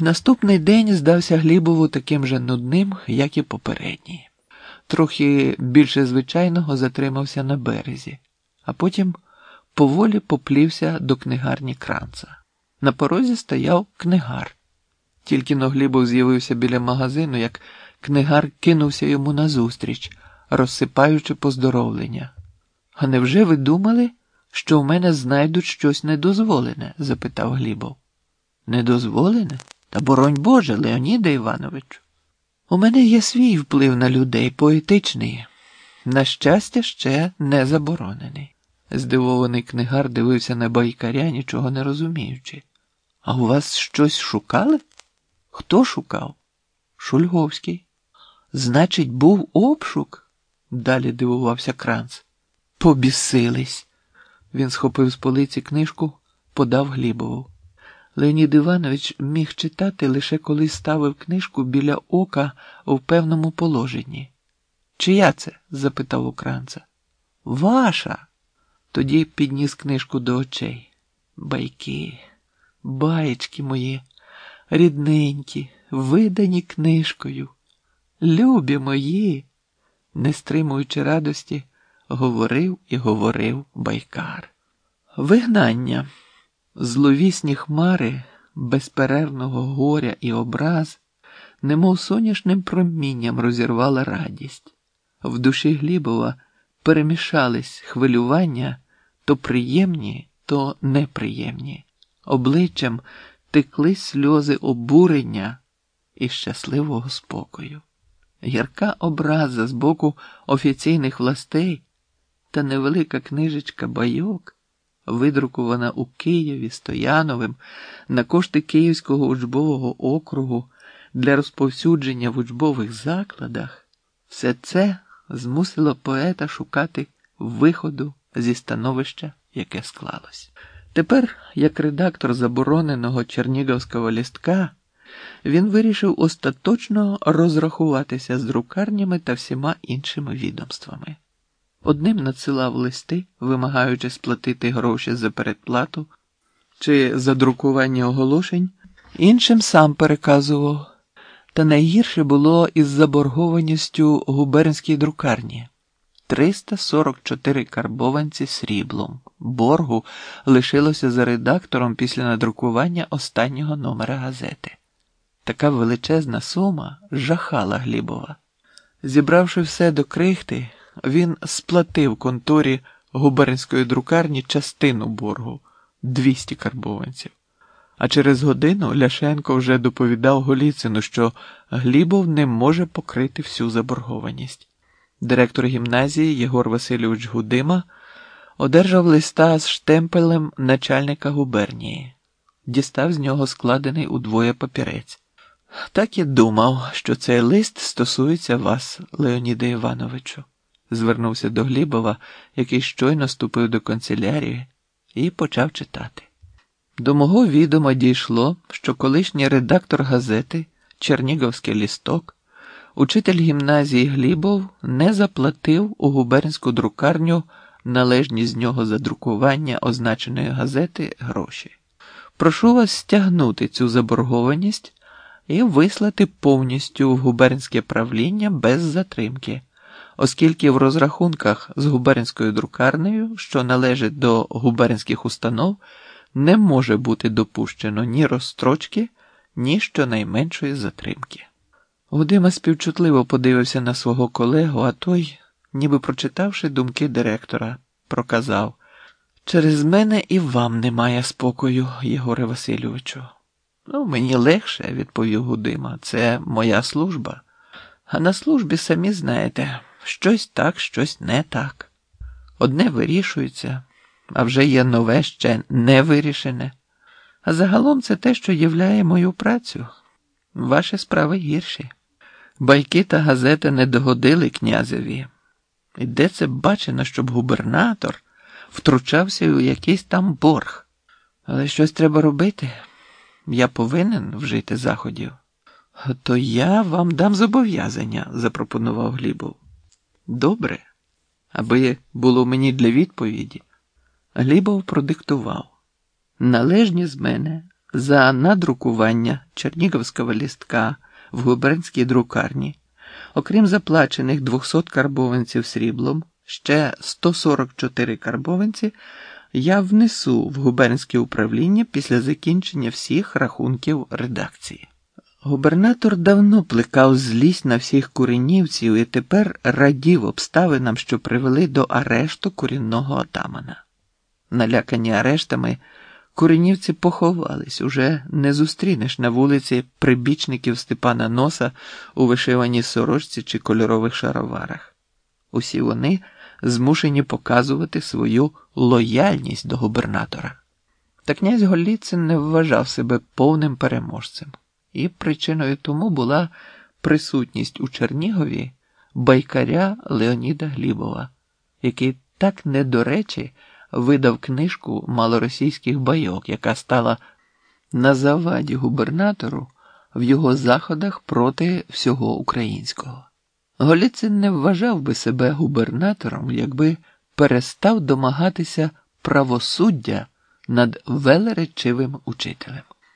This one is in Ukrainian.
Наступний день здався Глібову таким же нудним, як і попередній. Трохи більше звичайного затримався на березі, а потім поволі поплівся до книгарні кранца. На порозі стояв книгар. Тільки но Глібов з'явився біля магазину, як книгар кинувся йому назустріч, розсипаючи поздоровлення. А невже ви думали, що в мене знайдуть щось недозволене? запитав Глібов. Недозволене? Та боронь Боже, Леоніда Івановичу. У мене є свій вплив на людей, поетичний, на щастя, ще не заборонений. Здивований книгар дивився на байкаря, нічого не розуміючи. А у вас щось шукали? Хто шукав? Шульговський. Значить, був обшук? Далі дивувався Кранц. Побісились. Він схопив з полиці книжку, подав Глібову. Леонід Іванович міг читати лише коли ставив книжку біля ока у певному положенні. Чия це? запитав у кранца. Ваша. Тоді підніс книжку до очей. Байки, баєчки мої, рідненькі, видані книжкою. Любі мої, не стримуючи радості, говорив і говорив байкар. Вигнання, зловісні хмари безперервного горя і образ, немов соняшним промінням розірвала радість. В душі Глібова перемішались хвилювання то приємні, то неприємні. Обличчям текли сльози обурення і щасливого спокою. Ярка образа з боку офіційних властей та невелика книжечка байок, видрукувана у Києві Стояновим на кошти Київського учбового округу для розповсюдження в учбових закладах, все це змусило поета шукати виходу зі становища, яке склалось. Тепер, як редактор забороненого чернігівського лістка, він вирішив остаточно розрахуватися з друкарнями та всіма іншими відомствами. Одним надсилав листи, вимагаючи сплатити гроші за передплату чи за друкування оголошень, іншим сам переказував. Та найгірше було із заборгованістю губернській друкарні 344 карбованці сріблом. Боргу лишилося за редактором після надрукування останнього номера газети. Така величезна сума жахала Глібова. Зібравши все до крихти, він сплатив конторі губернської друкарні частину боргу 200 карбованців. А через годину Ляшенко вже доповідав Голіцину, що Глібов не може покрити всю заборгованість. Директор гімназії Єгор Васильович Гудима одержав листа з штемпелем начальника губернії, дістав з нього складений удвоє папірець. Так і думав, що цей лист стосується вас, Леоніде Івановичу, звернувся до Глібова, який щойно ступив до канцелярії, і почав читати. До мого відома дійшло, що колишній редактор газети Чернігівський лісток, учитель гімназії Глібов не заплатив у губернську друкарню належні з нього за друкування означеної газети гроші. Прошу вас стягнути цю заборгованість і вислати повністю в губернське правління без затримки, оскільки в розрахунках з губернською друкарнею, що належить до губернських установ, не може бути допущено ні розстрочки, ні щонайменшої затримки. Гудима співчутливо подивився на свого колегу, а той, ніби прочитавши думки директора, проказав через мене і вам немає спокою, Єгоре Васильовичу. Ну, мені легше, відповів Гудима, це моя служба. А на службі самі знаєте, щось так, щось не так. Одне вирішується а вже є нове ще не вирішене. А загалом це те, що являє мою працю. Ваші справи гірші. Байки та газети не догодили князеві. І де це бачено, щоб губернатор втручався у якийсь там борг. Але щось треба робити. Я повинен вжити заходів. То я вам дам зобов'язання, запропонував Глібов. Добре, аби було мені для відповіді. Глібов продиктував належні з мене за надрукування Черніговського лістка в губернській друкарні, окрім заплачених 200 карбованців сріблом, ще 144 карбованці я внесу в губернське управління після закінчення всіх рахунків редакції. Губернатор давно плекав злість на всіх куренівців і тепер радів обставинам, що привели до арешту корінного отамана. Налякані арештами, куренівці поховались, уже не зустрінеш на вулиці прибічників Степана Носа у вишиваній сорочці чи кольорових шароварах. Усі вони змушені показувати свою лояльність до губернатора. Та князь Голіцин не вважав себе повним переможцем, і причиною тому була присутність у Чернігові байкаря Леоніда Глібова, який так не речі видав книжку малоросійських байок, яка стала на заваді губернатору в його заходах проти всього українського. Голіцин не вважав би себе губернатором, якби перестав домагатися правосуддя над велеречивим учителем.